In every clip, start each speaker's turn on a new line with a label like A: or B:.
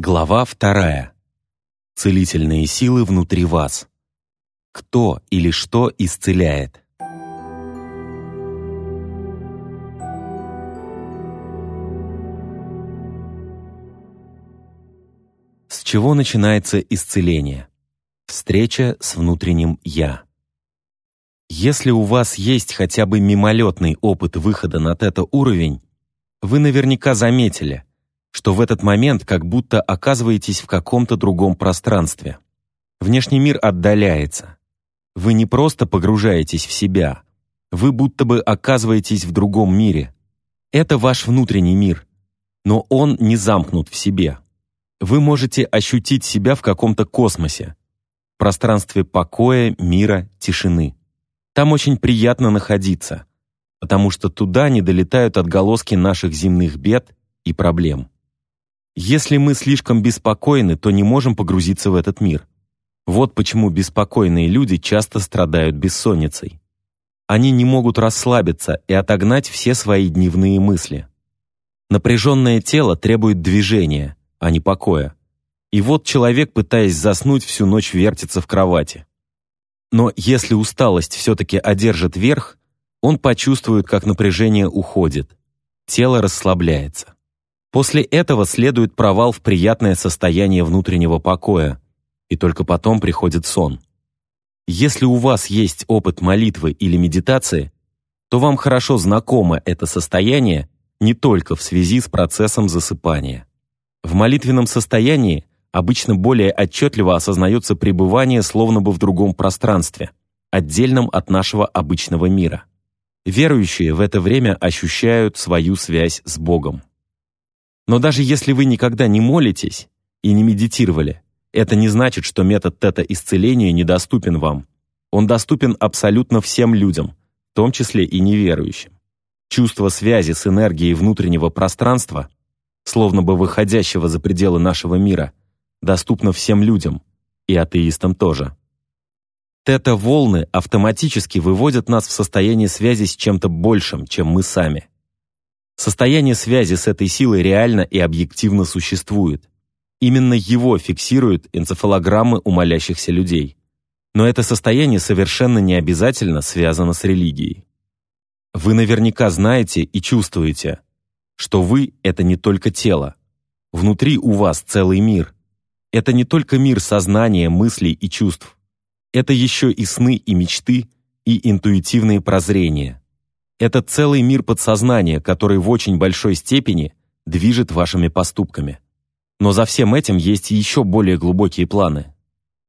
A: Глава вторая. Целительные силы внутри вас. Кто или что исцеляет? С чего начинается исцеление? Встреча с внутренним «я». Если у вас есть хотя бы мимолетный опыт выхода на тета-уровень, вы наверняка заметили, что в этот момент как будто оказываетесь в каком-то другом пространстве. Внешний мир отдаляется. Вы не просто погружаетесь в себя, вы будто бы оказываетесь в другом мире. Это ваш внутренний мир, но он не замкнут в себе. Вы можете ощутить себя в каком-то космосе, пространстве покоя, мира, тишины. Там очень приятно находиться, потому что туда не долетают отголоски наших земных бед и проблем. Если мы слишком беспокойны, то не можем погрузиться в этот мир. Вот почему беспокойные люди часто страдают бессонницей. Они не могут расслабиться и отогнать все свои дневные мысли. Напряженное тело требует движения, а не покоя. И вот человек, пытаясь заснуть, всю ночь вертится в кровати. Но если усталость все-таки одержит верх, он почувствует, как напряжение уходит. Тело расслабляется. После этого следует провал в приятное состояние внутреннего покоя, и только потом приходит сон. Если у вас есть опыт молитвы или медитации, то вам хорошо знакомо это состояние не только в связи с процессом засыпания. В молитвенном состоянии обычно более отчетливо осознается пребывание словно бы в другом пространстве, отдельном от нашего обычного мира. Верующие в это время ощущают свою связь с Богом. Но даже если вы никогда не молитесь и не медитировали, это не значит, что метод тета-исцеления недоступен вам. Он доступен абсолютно всем людям, в том числе и неверующим. Чувство связи с энергией внутреннего пространства, словно бы выходящего за пределы нашего мира, доступно всем людям, и атеистам тоже. Тета-волны автоматически выводят нас в состояние связи с чем-то большим, чем мы сами. Состояние связи с этой силой реально и объективно существует. Именно его фиксируют энцефалограммы у молящихся людей. Но это состояние совершенно не обязательно связано с религией. Вы наверняка знаете и чувствуете, что вы — это не только тело. Внутри у вас целый мир. Это не только мир сознания, мыслей и чувств. Это еще и сны и мечты, и интуитивные прозрения. Это целый мир подсознания, который в очень большой степени движет вашими поступками. Но за всем этим есть еще более глубокие планы.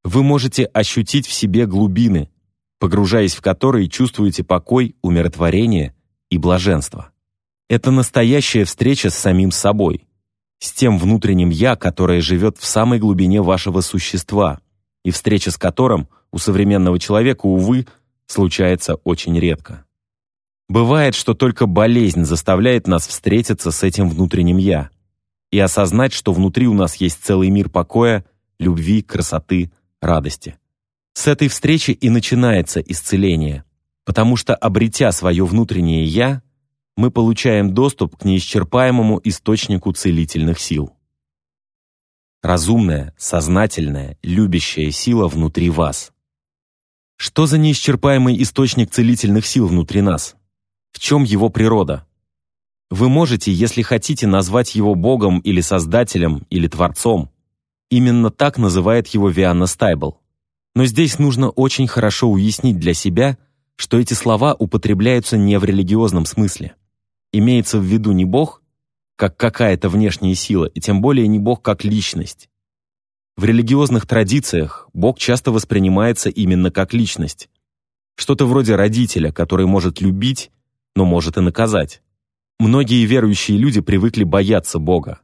A: Вы можете ощутить в себе глубины, погружаясь в которые чувствуете покой, умиротворение и блаженство. Это настоящая встреча с самим собой, с тем внутренним «я», которое живет в самой глубине вашего существа, и встреча с которым у современного человека, увы, случается очень редко. Бывает, что только болезнь заставляет нас встретиться с этим внутренним «я» и осознать, что внутри у нас есть целый мир покоя, любви, красоты, радости. С этой встречи и начинается исцеление, потому что, обретя свое внутреннее «я», мы получаем доступ к неисчерпаемому источнику целительных сил. Разумная, сознательная, любящая сила внутри вас. Что за неисчерпаемый источник целительных сил внутри нас? В чем его природа? Вы можете, если хотите, назвать его Богом или Создателем, или Творцом. Именно так называет его Вианна Стайбл. Но здесь нужно очень хорошо уяснить для себя, что эти слова употребляются не в религиозном смысле. Имеется в виду не Бог, как какая-то внешняя сила, и тем более не Бог как личность. В религиозных традициях Бог часто воспринимается именно как личность. Что-то вроде родителя, который может любить но может и наказать. Многие верующие люди привыкли бояться Бога.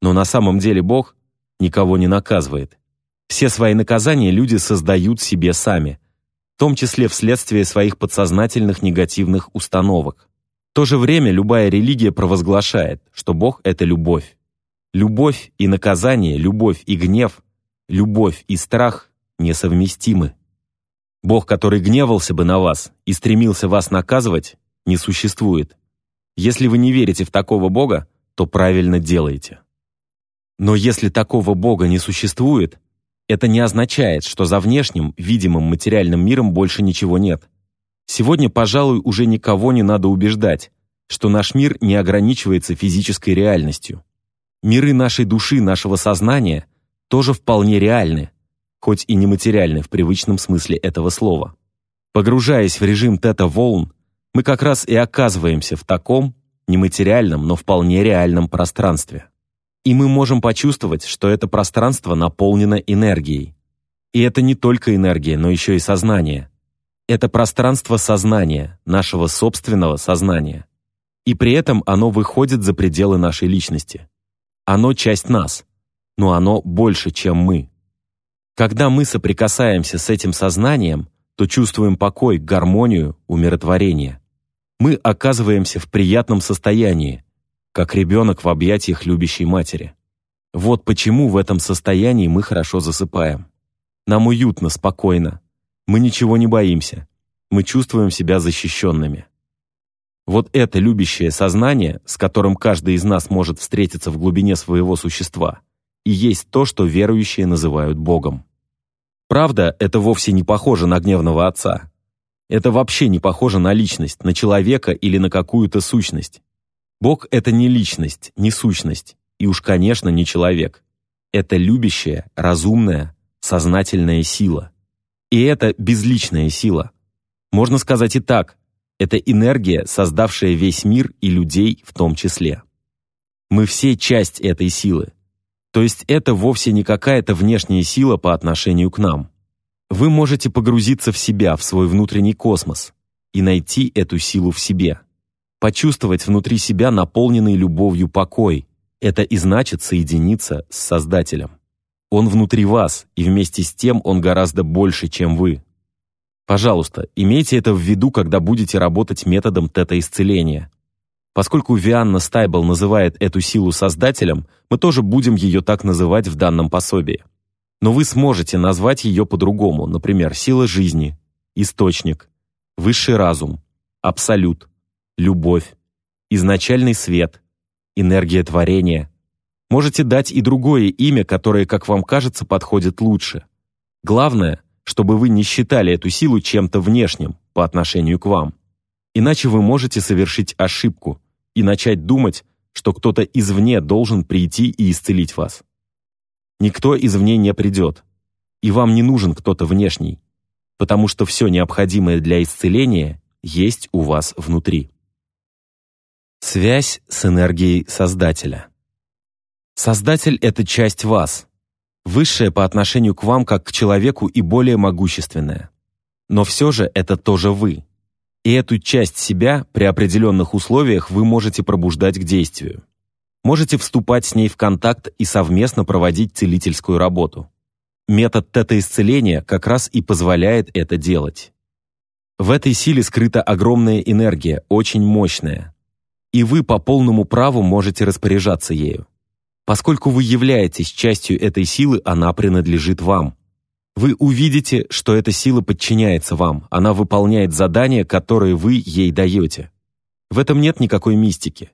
A: Но на самом деле Бог никого не наказывает. Все свои наказания люди создают себе сами, в том числе вследствие своих подсознательных негативных установок. В то же время любая религия провозглашает, что Бог — это любовь. Любовь и наказание, любовь и гнев, любовь и страх несовместимы. Бог, который гневался бы на вас и стремился вас наказывать, не существует. Если вы не верите в такого Бога, то правильно делаете. Но если такого Бога не существует, это не означает, что за внешним, видимым материальным миром больше ничего нет. Сегодня, пожалуй, уже никого не надо убеждать, что наш мир не ограничивается физической реальностью. Миры нашей души, нашего сознания тоже вполне реальны, хоть и нематериальны в привычном смысле этого слова. Погружаясь в режим тета-волн, мы как раз и оказываемся в таком нематериальном, но вполне реальном пространстве. И мы можем почувствовать, что это пространство наполнено энергией. И это не только энергия, но еще и сознание. Это пространство сознания, нашего собственного сознания. И при этом оно выходит за пределы нашей личности. Оно часть нас, но оно больше, чем мы. Когда мы соприкасаемся с этим сознанием, то чувствуем покой, гармонию, умиротворение. Мы оказываемся в приятном состоянии, как ребенок в объятиях любящей матери. Вот почему в этом состоянии мы хорошо засыпаем. Нам уютно, спокойно. Мы ничего не боимся. Мы чувствуем себя защищенными. Вот это любящее сознание, с которым каждый из нас может встретиться в глубине своего существа, и есть то, что верующие называют Богом. Правда, это вовсе не похоже на гневного отца. Это вообще не похоже на личность, на человека или на какую-то сущность. Бог — это не личность, не сущность, и уж, конечно, не человек. Это любящая, разумная, сознательная сила. И это безличная сила. Можно сказать и так, это энергия, создавшая весь мир и людей в том числе. Мы все часть этой силы. То есть это вовсе не какая-то внешняя сила по отношению к нам. Вы можете погрузиться в себя, в свой внутренний космос, и найти эту силу в себе почувствовать внутри себя наполненный любовью покой. Это и значит соединиться с Создателем. Он внутри вас, и вместе с тем он гораздо больше, чем вы. Пожалуйста, имейте это в виду, когда будете работать методом тета-исцеления. Поскольку Вианна Стайбл называет эту силу Создателем, мы тоже будем ее так называть в данном пособии. Но вы сможете назвать ее по-другому, например, сила жизни, источник, высший разум, абсолют, любовь, изначальный свет, энергия творения. Можете дать и другое имя, которое, как вам кажется, подходит лучше. Главное, чтобы вы не считали эту силу чем-то внешним по отношению к вам. Иначе вы можете совершить ошибку и начать думать, что кто-то извне должен прийти и исцелить вас. Никто извне не придет, и вам не нужен кто-то внешний, потому что все необходимое для исцеления есть у вас внутри. Связь с энергией Создателя. Создатель — это часть вас, высшая по отношению к вам как к человеку и более могущественная. Но все же это тоже вы. И эту часть себя при определенных условиях вы можете пробуждать к действию. Можете вступать с ней в контакт и совместно проводить целительскую работу. Метод тета-исцеления как раз и позволяет это делать. В этой силе скрыта огромная энергия, очень мощная и вы по полному праву можете распоряжаться ею. Поскольку вы являетесь частью этой силы, она принадлежит вам. Вы увидите, что эта сила подчиняется вам, она выполняет задания, которые вы ей даете. В этом нет никакой мистики.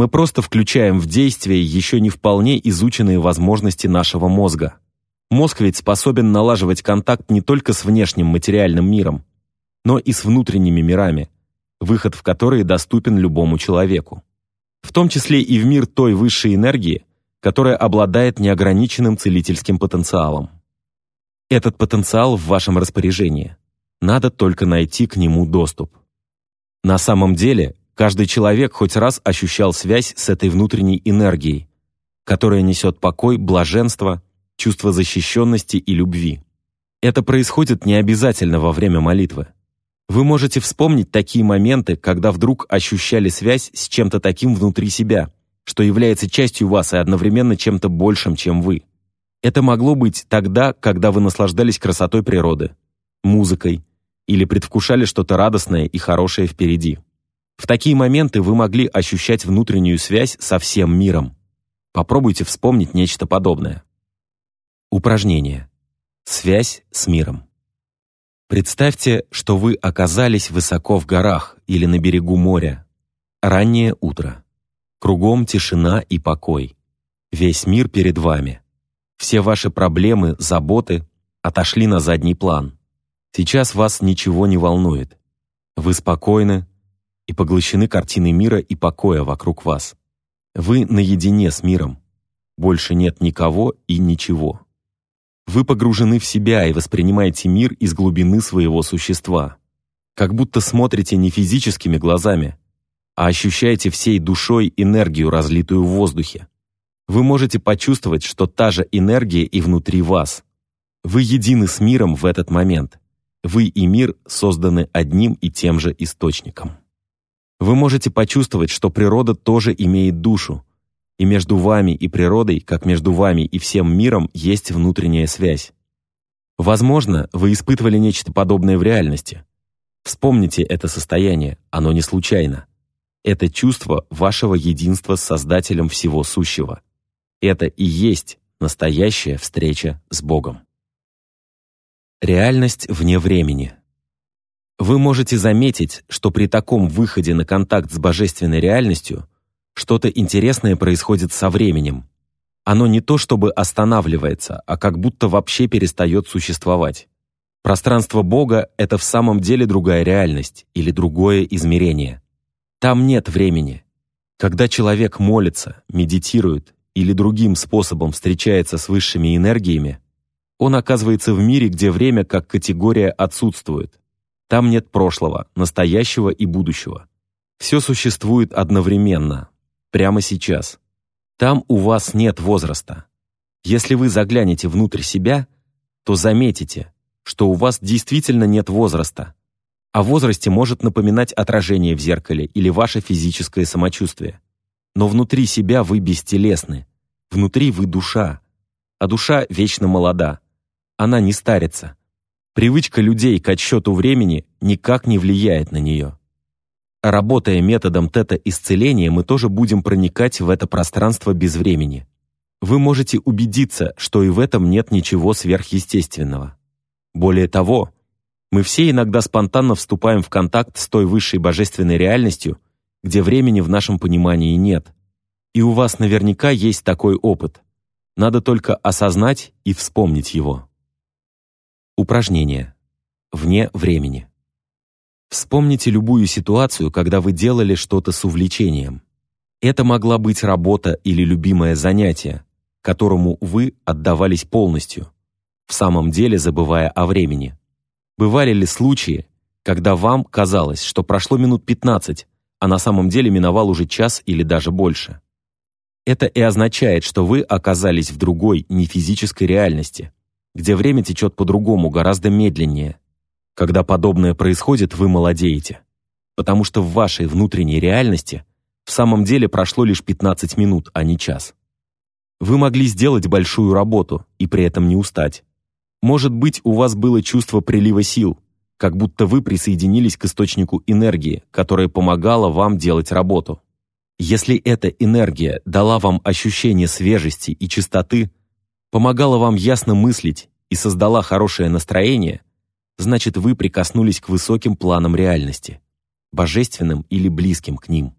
A: Мы просто включаем в действие еще не вполне изученные возможности нашего мозга. Мозг ведь способен налаживать контакт не только с внешним материальным миром, но и с внутренними мирами – выход в которые доступен любому человеку. В том числе и в мир той высшей энергии, которая обладает неограниченным целительским потенциалом. Этот потенциал в вашем распоряжении. Надо только найти к нему доступ. На самом деле, каждый человек хоть раз ощущал связь с этой внутренней энергией, которая несет покой, блаженство, чувство защищенности и любви. Это происходит не обязательно во время молитвы. Вы можете вспомнить такие моменты, когда вдруг ощущали связь с чем-то таким внутри себя, что является частью вас и одновременно чем-то большим, чем вы. Это могло быть тогда, когда вы наслаждались красотой природы, музыкой или предвкушали что-то радостное и хорошее впереди. В такие моменты вы могли ощущать внутреннюю связь со всем миром. Попробуйте вспомнить нечто подобное. Упражнение. Связь с миром. Представьте, что вы оказались высоко в горах или на берегу моря. Раннее утро. Кругом тишина и покой. Весь мир перед вами. Все ваши проблемы, заботы отошли на задний план. Сейчас вас ничего не волнует. Вы спокойны и поглощены картиной мира и покоя вокруг вас. Вы наедине с миром. Больше нет никого и ничего. Вы погружены в себя и воспринимаете мир из глубины своего существа. Как будто смотрите не физическими глазами, а ощущаете всей душой энергию, разлитую в воздухе. Вы можете почувствовать, что та же энергия и внутри вас. Вы едины с миром в этот момент. Вы и мир созданы одним и тем же источником. Вы можете почувствовать, что природа тоже имеет душу, и между вами и природой, как между вами и всем миром, есть внутренняя связь. Возможно, вы испытывали нечто подобное в реальности. Вспомните это состояние, оно не случайно. Это чувство вашего единства с Создателем всего сущего. Это и есть настоящая встреча с Богом. Реальность вне времени. Вы можете заметить, что при таком выходе на контакт с божественной реальностью что-то интересное происходит со временем. Оно не то чтобы останавливается, а как будто вообще перестает существовать. Пространство Бога — это в самом деле другая реальность или другое измерение. Там нет времени. Когда человек молится, медитирует или другим способом встречается с высшими энергиями, он оказывается в мире, где время как категория отсутствует. Там нет прошлого, настоящего и будущего. Все существует одновременно, прямо сейчас. Там у вас нет возраста. Если вы заглянете внутрь себя, то заметите, что у вас действительно нет возраста. О возрасте может напоминать отражение в зеркале или ваше физическое самочувствие. Но внутри себя вы бестелесны. Внутри вы душа. А душа вечно молода. Она не старится. Привычка людей к отсчету времени никак не влияет на нее. Работая методом тета-исцеления, мы тоже будем проникать в это пространство без времени. Вы можете убедиться, что и в этом нет ничего сверхъестественного. Более того, мы все иногда спонтанно вступаем в контакт с той высшей божественной реальностью, где времени в нашем понимании нет. И у вас наверняка есть такой опыт. Надо только осознать и вспомнить его. Упражнение. Вне времени. Вспомните любую ситуацию, когда вы делали что-то с увлечением. Это могла быть работа или любимое занятие, которому вы отдавались полностью, в самом деле забывая о времени. Бывали ли случаи, когда вам казалось, что прошло минут 15, а на самом деле миновал уже час или даже больше? Это и означает, что вы оказались в другой, нефизической реальности, где время течет по-другому, гораздо медленнее, когда подобное происходит, вы молодеете, потому что в вашей внутренней реальности в самом деле прошло лишь 15 минут, а не час. Вы могли сделать большую работу и при этом не устать. Может быть, у вас было чувство прилива сил, как будто вы присоединились к источнику энергии, которая помогала вам делать работу. Если эта энергия дала вам ощущение свежести и чистоты, помогала вам ясно мыслить и создала хорошее настроение – значит вы прикоснулись к высоким планам реальности, божественным или близким к ним.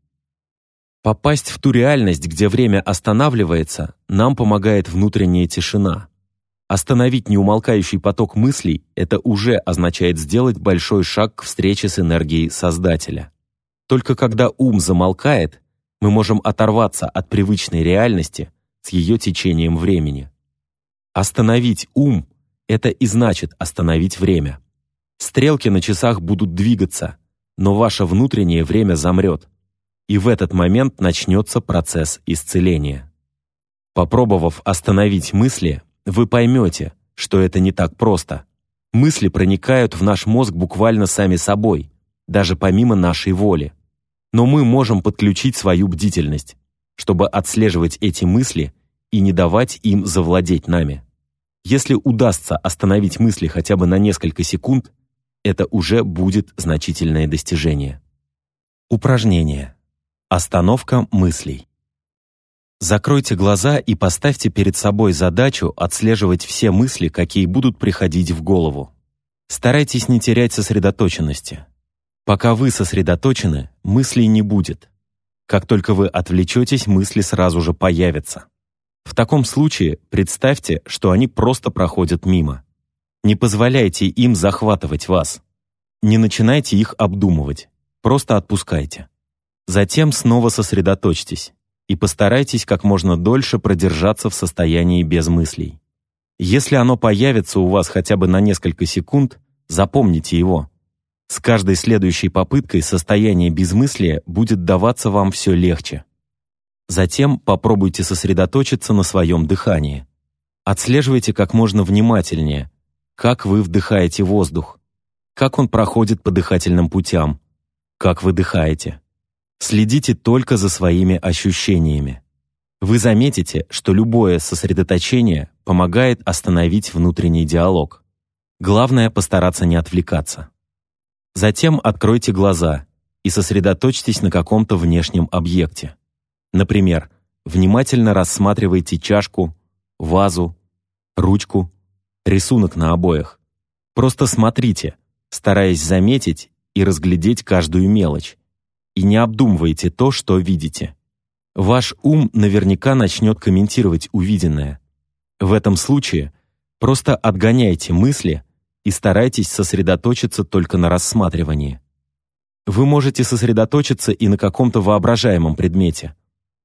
A: Попасть в ту реальность, где время останавливается, нам помогает внутренняя тишина. Остановить неумолкающий поток мыслей – это уже означает сделать большой шаг к встрече с энергией Создателя. Только когда ум замолкает, мы можем оторваться от привычной реальности с ее течением времени. Остановить ум – это и значит остановить время. Стрелки на часах будут двигаться, но ваше внутреннее время замрет. И в этот момент начнется процесс исцеления. Попробовав остановить мысли, вы поймете, что это не так просто. Мысли проникают в наш мозг буквально сами собой, даже помимо нашей воли. Но мы можем подключить свою бдительность, чтобы отслеживать эти мысли и не давать им завладеть нами. Если удастся остановить мысли хотя бы на несколько секунд, это уже будет значительное достижение. Упражнение. Остановка мыслей. Закройте глаза и поставьте перед собой задачу отслеживать все мысли, какие будут приходить в голову. Старайтесь не терять сосредоточенности. Пока вы сосредоточены, мыслей не будет. Как только вы отвлечетесь, мысли сразу же появятся. В таком случае представьте, что они просто проходят мимо. Не позволяйте им захватывать вас. Не начинайте их обдумывать, просто отпускайте. Затем снова сосредоточьтесь и постарайтесь как можно дольше продержаться в состоянии без мыслей. Если оно появится у вас хотя бы на несколько секунд, запомните его. С каждой следующей попыткой состояние безмыслия будет даваться вам все легче. Затем попробуйте сосредоточиться на своем дыхании. Отслеживайте как можно внимательнее, как вы вдыхаете воздух, как он проходит по дыхательным путям, как вы дыхаете. Следите только за своими ощущениями. Вы заметите, что любое сосредоточение помогает остановить внутренний диалог. Главное постараться не отвлекаться. Затем откройте глаза и сосредоточьтесь на каком-то внешнем объекте. Например, внимательно рассматривайте чашку, вазу, ручку, рисунок на обоях. Просто смотрите, стараясь заметить и разглядеть каждую мелочь. И не обдумывайте то, что видите. Ваш ум наверняка начнет комментировать увиденное. В этом случае просто отгоняйте мысли и старайтесь сосредоточиться только на рассматривании. Вы можете сосредоточиться и на каком-то воображаемом предмете.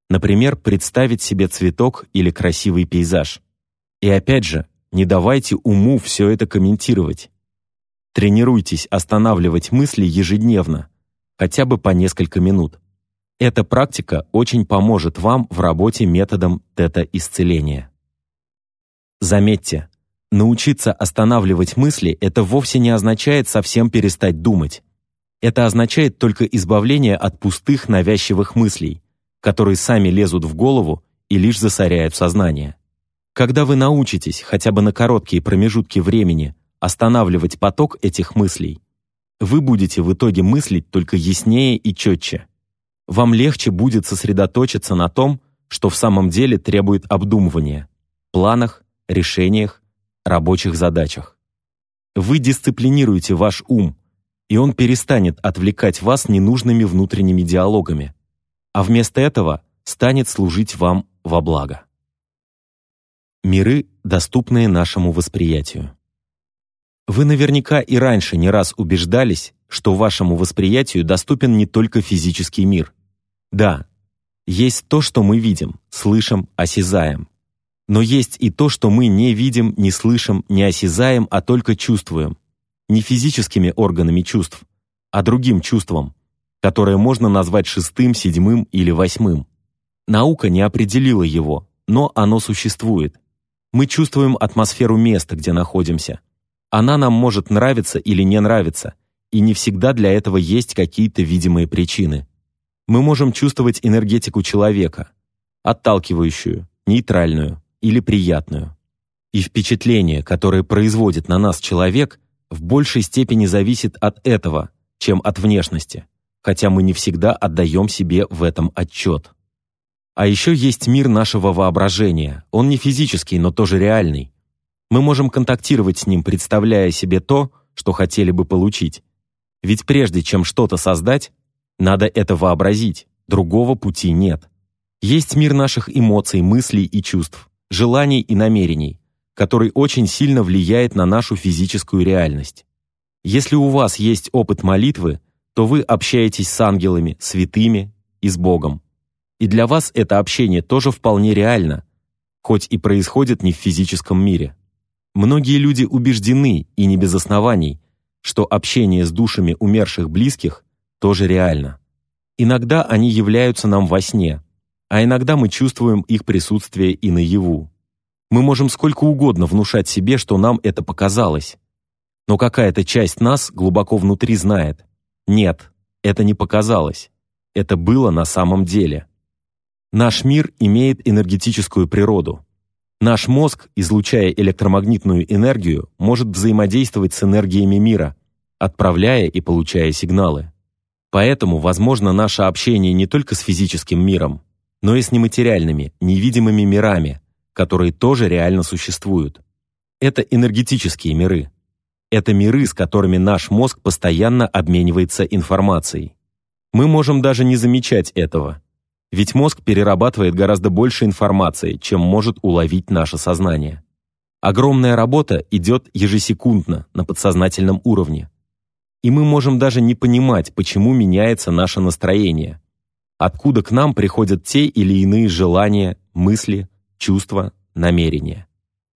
A: Например, представить себе цветок или красивый пейзаж. И опять же, не давайте уму все это комментировать. Тренируйтесь останавливать мысли ежедневно, хотя бы по несколько минут. Эта практика очень поможет вам в работе методом тета-исцеления. Заметьте, научиться останавливать мысли – это вовсе не означает совсем перестать думать. Это означает только избавление от пустых навязчивых мыслей, которые сами лезут в голову и лишь засоряют сознание. Когда вы научитесь хотя бы на короткие промежутки времени останавливать поток этих мыслей, вы будете в итоге мыслить только яснее и четче. Вам легче будет сосредоточиться на том, что в самом деле требует обдумывания, планах, решениях, рабочих задачах. Вы дисциплинируете ваш ум, и он перестанет отвлекать вас ненужными внутренними диалогами, а вместо этого станет служить вам во благо. Миры, доступные нашему восприятию. Вы наверняка и раньше не раз убеждались, что вашему восприятию доступен не только физический мир. Да, есть то, что мы видим, слышим, осязаем. Но есть и то, что мы не видим, не слышим, не осязаем, а только чувствуем. Не физическими органами чувств, а другим чувством, которое можно назвать шестым, седьмым или восьмым. Наука не определила его, но оно существует. Мы чувствуем атмосферу места, где находимся. Она нам может нравиться или не нравиться, и не всегда для этого есть какие-то видимые причины. Мы можем чувствовать энергетику человека, отталкивающую, нейтральную или приятную. И впечатление, которое производит на нас человек, в большей степени зависит от этого, чем от внешности хотя мы не всегда отдаем себе в этом отчет. А еще есть мир нашего воображения. Он не физический, но тоже реальный. Мы можем контактировать с ним, представляя себе то, что хотели бы получить. Ведь прежде чем что-то создать, надо это вообразить, другого пути нет. Есть мир наших эмоций, мыслей и чувств, желаний и намерений, который очень сильно влияет на нашу физическую реальность. Если у вас есть опыт молитвы, то вы общаетесь с ангелами, святыми и с Богом. И для вас это общение тоже вполне реально, хоть и происходит не в физическом мире. Многие люди убеждены, и не без оснований, что общение с душами умерших близких тоже реально. Иногда они являются нам во сне, а иногда мы чувствуем их присутствие и наяву. Мы можем сколько угодно внушать себе, что нам это показалось. Но какая-то часть нас глубоко внутри знает, нет, это не показалось. Это было на самом деле. Наш мир имеет энергетическую природу. Наш мозг, излучая электромагнитную энергию, может взаимодействовать с энергиями мира, отправляя и получая сигналы. Поэтому возможно наше общение не только с физическим миром, но и с нематериальными, невидимыми мирами, которые тоже реально существуют. Это энергетические миры. Это миры, с которыми наш мозг постоянно обменивается информацией. Мы можем даже не замечать этого. Ведь мозг перерабатывает гораздо больше информации, чем может уловить наше сознание. Огромная работа идет ежесекундно на подсознательном уровне. И мы можем даже не понимать, почему меняется наше настроение. Откуда к нам приходят те или иные желания, мысли, чувства, намерения.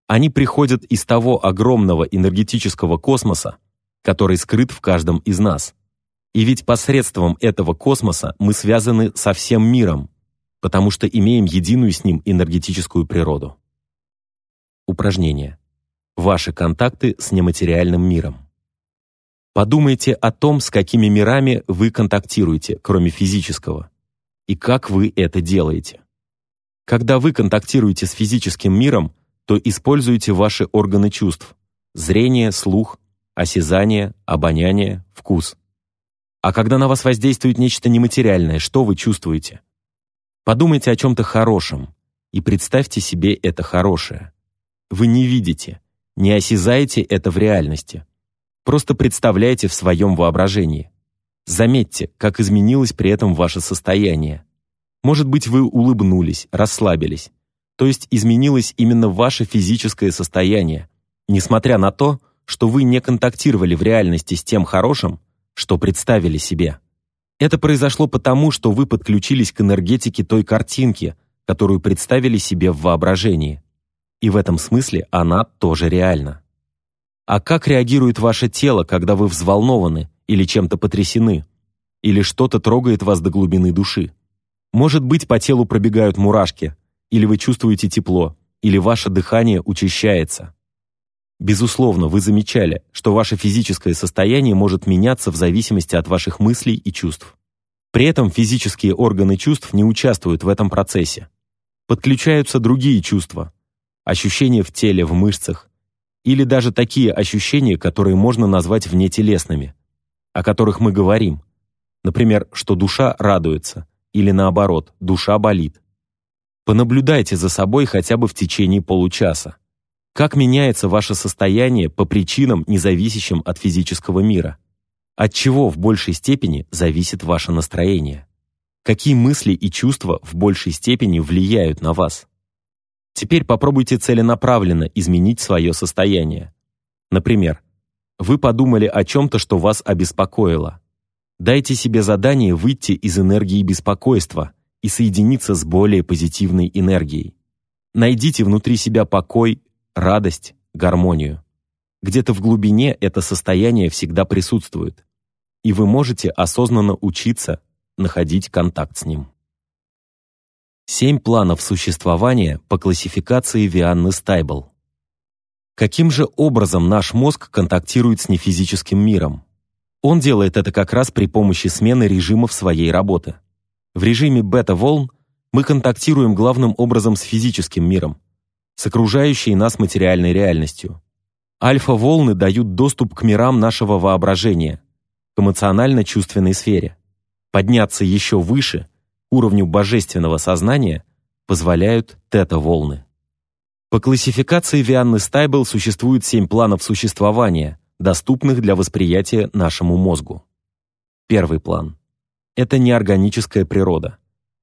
A: Они приходят из того огромного энергетического космоса, который скрыт в каждом из нас. И ведь посредством этого космоса мы связаны со всем миром, потому что имеем единую с ним энергетическую природу. Упражнение. Ваши контакты с нематериальным миром. Подумайте о том, с какими мирами вы контактируете, кроме физического, и как вы это делаете. Когда вы контактируете с физическим миром, то используйте ваши органы чувств – зрение, слух, осязание, обоняние, вкус. А когда на вас воздействует нечто нематериальное, что вы чувствуете? Подумайте о чем-то хорошем и представьте себе это хорошее. Вы не видите, не осязаете это в реальности. Просто представляйте в своем воображении. Заметьте, как изменилось при этом ваше состояние. Может быть, вы улыбнулись, расслабились. То есть изменилось именно ваше физическое состояние, несмотря на то, что вы не контактировали в реальности с тем хорошим, что представили себе. Это произошло потому, что вы подключились к энергетике той картинки, которую представили себе в воображении. И в этом смысле она тоже реальна. А как реагирует ваше тело, когда вы взволнованы или чем-то потрясены? Или что-то трогает вас до глубины души? Может быть, по телу пробегают мурашки, или вы чувствуете тепло, или ваше дыхание учащается. Безусловно, вы замечали, что ваше физическое состояние может меняться в зависимости от ваших мыслей и чувств. При этом физические органы чувств не участвуют в этом процессе. Подключаются другие чувства, ощущения в теле, в мышцах, или даже такие ощущения, которые можно назвать внетелесными, о которых мы говорим. Например, что душа радуется, или наоборот, душа болит. Понаблюдайте за собой хотя бы в течение получаса. Как меняется ваше состояние по причинам, не зависящим от физического мира? От чего в большей степени зависит ваше настроение? Какие мысли и чувства в большей степени влияют на вас? Теперь попробуйте целенаправленно изменить свое состояние. Например, вы подумали о чем-то, что вас обеспокоило. Дайте себе задание выйти из энергии беспокойства и соединиться с более позитивной энергией. Найдите внутри себя покой, радость, гармонию. Где-то в глубине это состояние всегда присутствует, и вы можете осознанно учиться находить контакт с ним. Семь планов существования по классификации Вианны Стайбл. Каким же образом наш мозг контактирует с нефизическим миром? Он делает это как раз при помощи смены режимов своей работы. В режиме бета-волн мы контактируем главным образом с физическим миром, с окружающей нас материальной реальностью. Альфа-волны дают доступ к мирам нашего воображения, к эмоционально-чувственной сфере. Подняться еще выше, уровню божественного сознания, позволяют тета-волны. По классификации Вианны Стайбл существует семь планов существования, доступных для восприятия нашему мозгу. Первый план – это неорганическая природа.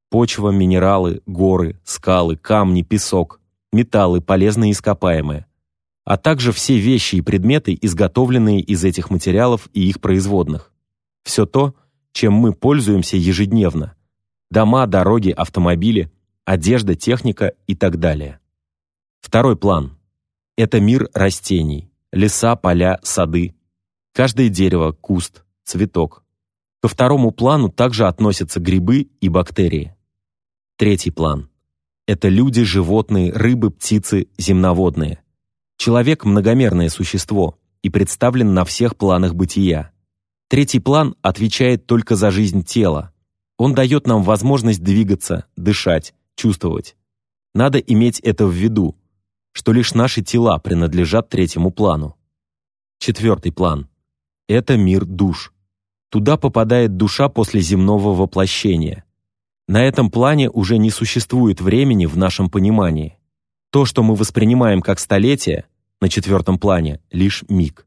A: Почва, минералы, горы, скалы, камни, песок, металлы, полезные ископаемые, а также все вещи и предметы, изготовленные из этих материалов и их производных. Все то, чем мы пользуемся ежедневно. Дома, дороги, автомобили, одежда, техника и так далее. Второй план – это мир растений, леса, поля, сады. Каждое дерево, куст, цветок. Ко второму плану также относятся грибы и бактерии. Третий план – это люди, животные, рыбы, птицы, земноводные. Человек – многомерное существо и представлен на всех планах бытия. Третий план отвечает только за жизнь тела. Он дает нам возможность двигаться, дышать, чувствовать. Надо иметь это в виду, что лишь наши тела принадлежат третьему плану. Четвертый план – это мир душ. Туда попадает душа после земного воплощения. На этом плане уже не существует времени в нашем понимании. То, что мы воспринимаем как столетие, на четвертом плане – лишь миг.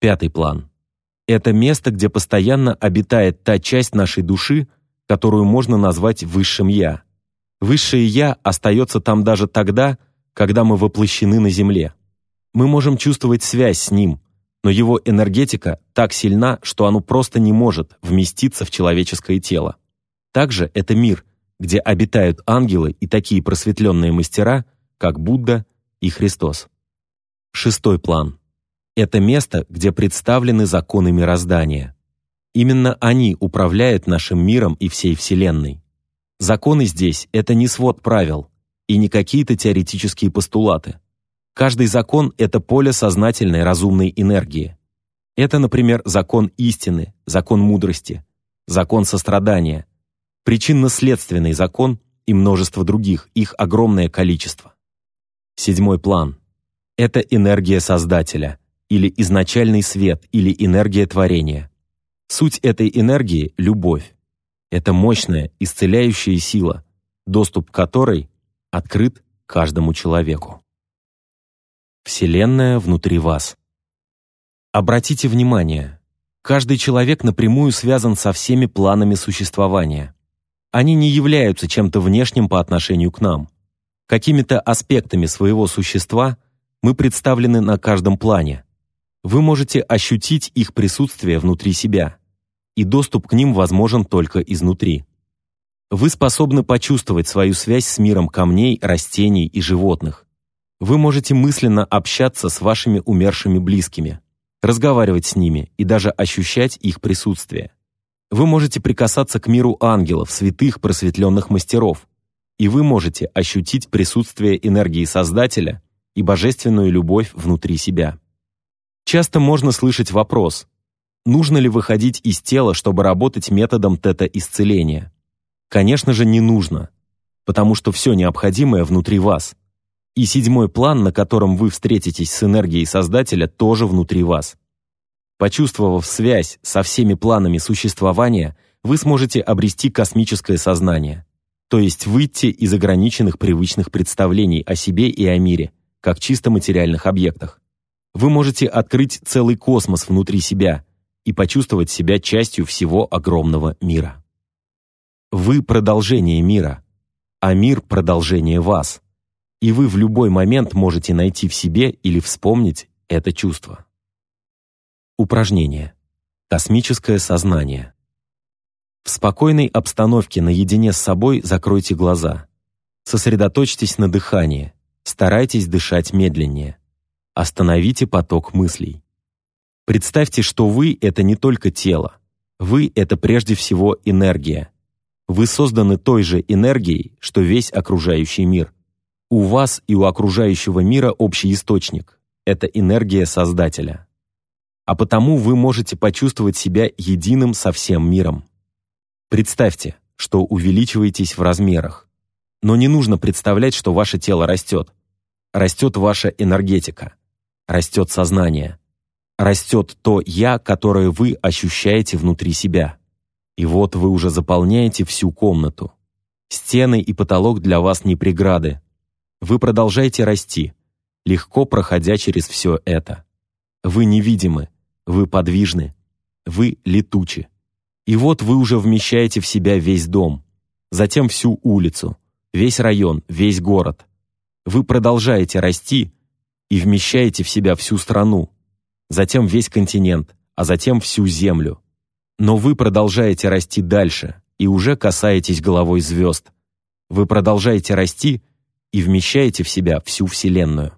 A: Пятый план – это место, где постоянно обитает та часть нашей души, которую можно назвать высшим «я». Высшее «я» остается там даже тогда, когда мы воплощены на Земле. Мы можем чувствовать связь с ним, но его энергетика так сильна, что оно просто не может вместиться в человеческое тело. Также это мир, где обитают ангелы и такие просветленные мастера, как Будда и Христос. Шестой план. Это место, где представлены законы мироздания. Именно они управляют нашим миром и всей Вселенной. Законы здесь — это не свод правил и не какие-то теоретические постулаты. Каждый закон — это поле сознательной разумной энергии. Это, например, закон истины, закон мудрости, закон сострадания, причинно-следственный закон и множество других, их огромное количество. Седьмой план — это энергия Создателя, или изначальный свет, или энергия творения. Суть этой энергии — любовь. Это мощная, исцеляющая сила, доступ к которой открыт каждому человеку. Вселенная внутри вас. Обратите внимание, каждый человек напрямую связан со всеми планами существования. Они не являются чем-то внешним по отношению к нам. Какими-то аспектами своего существа мы представлены на каждом плане. Вы можете ощутить их присутствие внутри себя, и доступ к ним возможен только изнутри. Вы способны почувствовать свою связь с миром камней, растений и животных вы можете мысленно общаться с вашими умершими близкими, разговаривать с ними и даже ощущать их присутствие. Вы можете прикасаться к миру ангелов, святых просветленных мастеров, и вы можете ощутить присутствие энергии Создателя и божественную любовь внутри себя. Часто можно слышать вопрос, нужно ли выходить из тела, чтобы работать методом тета-исцеления? Конечно же, не нужно, потому что все необходимое внутри вас – и седьмой план, на котором вы встретитесь с энергией Создателя, тоже внутри вас. Почувствовав связь со всеми планами существования, вы сможете обрести космическое сознание, то есть выйти из ограниченных привычных представлений о себе и о мире, как чисто материальных объектах. Вы можете открыть целый космос внутри себя и почувствовать себя частью всего огромного мира. Вы — продолжение мира, а мир — продолжение вас и вы в любой момент можете найти в себе или вспомнить это чувство. Упражнение. Космическое сознание. В спокойной обстановке наедине с собой закройте глаза. Сосредоточьтесь на дыхании. Старайтесь дышать медленнее. Остановите поток мыслей. Представьте, что вы — это не только тело. Вы — это прежде всего энергия. Вы созданы той же энергией, что весь окружающий мир. У вас и у окружающего мира общий источник — это энергия Создателя. А потому вы можете почувствовать себя единым со всем миром. Представьте, что увеличиваетесь в размерах. Но не нужно представлять, что ваше тело растет. Растет ваша энергетика, растет сознание, растет то «я», которое вы ощущаете внутри себя. И вот вы уже заполняете всю комнату. Стены и потолок для вас не преграды, вы продолжаете расти, легко проходя через все это. Вы невидимы, вы подвижны, вы летучи. И вот вы уже вмещаете в себя весь дом, затем всю улицу, весь район, весь город. Вы продолжаете расти и вмещаете в себя всю страну, затем весь континент, а затем всю землю. Но вы продолжаете расти дальше и уже касаетесь головой звезд. Вы продолжаете расти и вмещаете в себя всю Вселенную.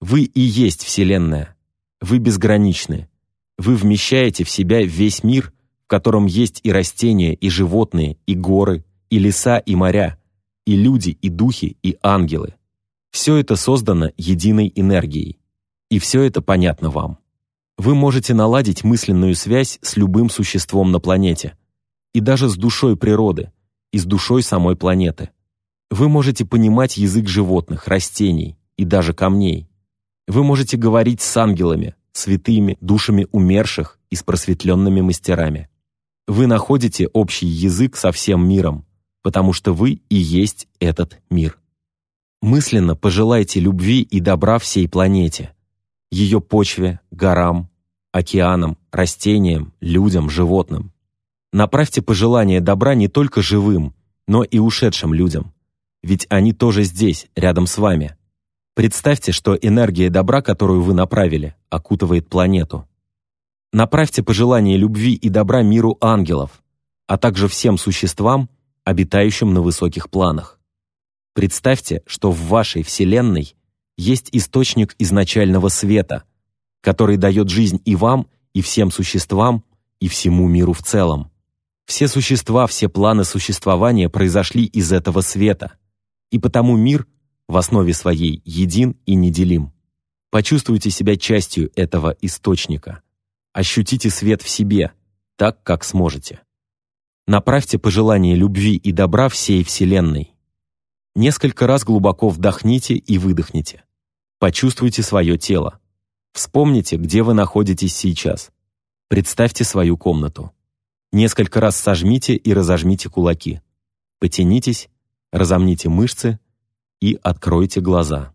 A: Вы и есть Вселенная. Вы безграничны. Вы вмещаете в себя весь мир, в котором есть и растения, и животные, и горы, и леса, и моря, и люди, и духи, и ангелы. Все это создано единой энергией. И все это понятно вам. Вы можете наладить мысленную связь с любым существом на планете, и даже с душой природы, и с душой самой планеты. Вы можете понимать язык животных, растений и даже камней. Вы можете говорить с ангелами, святыми, душами умерших и с просветленными мастерами. Вы находите общий язык со всем миром, потому что вы и есть этот мир. Мысленно пожелайте любви и добра всей планете, ее почве, горам, океанам, растениям, людям, животным. Направьте пожелания добра не только живым, но и ушедшим людям. Ведь они тоже здесь, рядом с вами. Представьте, что энергия добра, которую вы направили, окутывает планету. Направьте пожелания любви и добра миру ангелов, а также всем существам, обитающим на высоких планах. Представьте, что в вашей Вселенной есть источник изначального света, который дает жизнь и вам, и всем существам, и всему миру в целом. Все существа, все планы существования произошли из этого света, и потому мир в основе своей един и неделим. Почувствуйте себя частью этого источника. Ощутите свет в себе, так, как сможете. Направьте пожелание любви и добра всей Вселенной. Несколько раз глубоко вдохните и выдохните. Почувствуйте свое тело. Вспомните, где вы находитесь сейчас. Представьте свою комнату. Несколько раз сожмите и разожмите кулаки. Потянитесь, разомните мышцы и откройте глаза.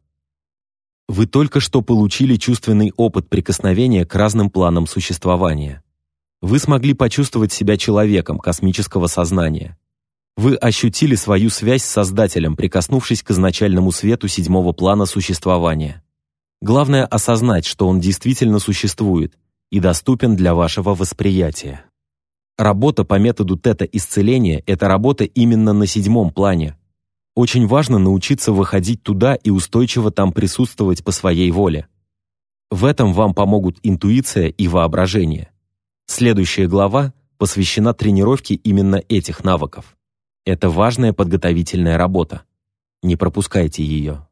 A: Вы только что получили чувственный опыт прикосновения к разным планам существования. Вы смогли почувствовать себя человеком космического сознания. Вы ощутили свою связь с Создателем, прикоснувшись к изначальному свету седьмого плана существования. Главное осознать, что он действительно существует и доступен для вашего восприятия. Работа по методу тета-исцеления – это работа именно на седьмом плане. Очень важно научиться выходить туда и устойчиво там присутствовать по своей воле. В этом вам помогут интуиция и воображение. Следующая глава посвящена тренировке именно этих навыков. Это важная подготовительная работа. Не пропускайте ее.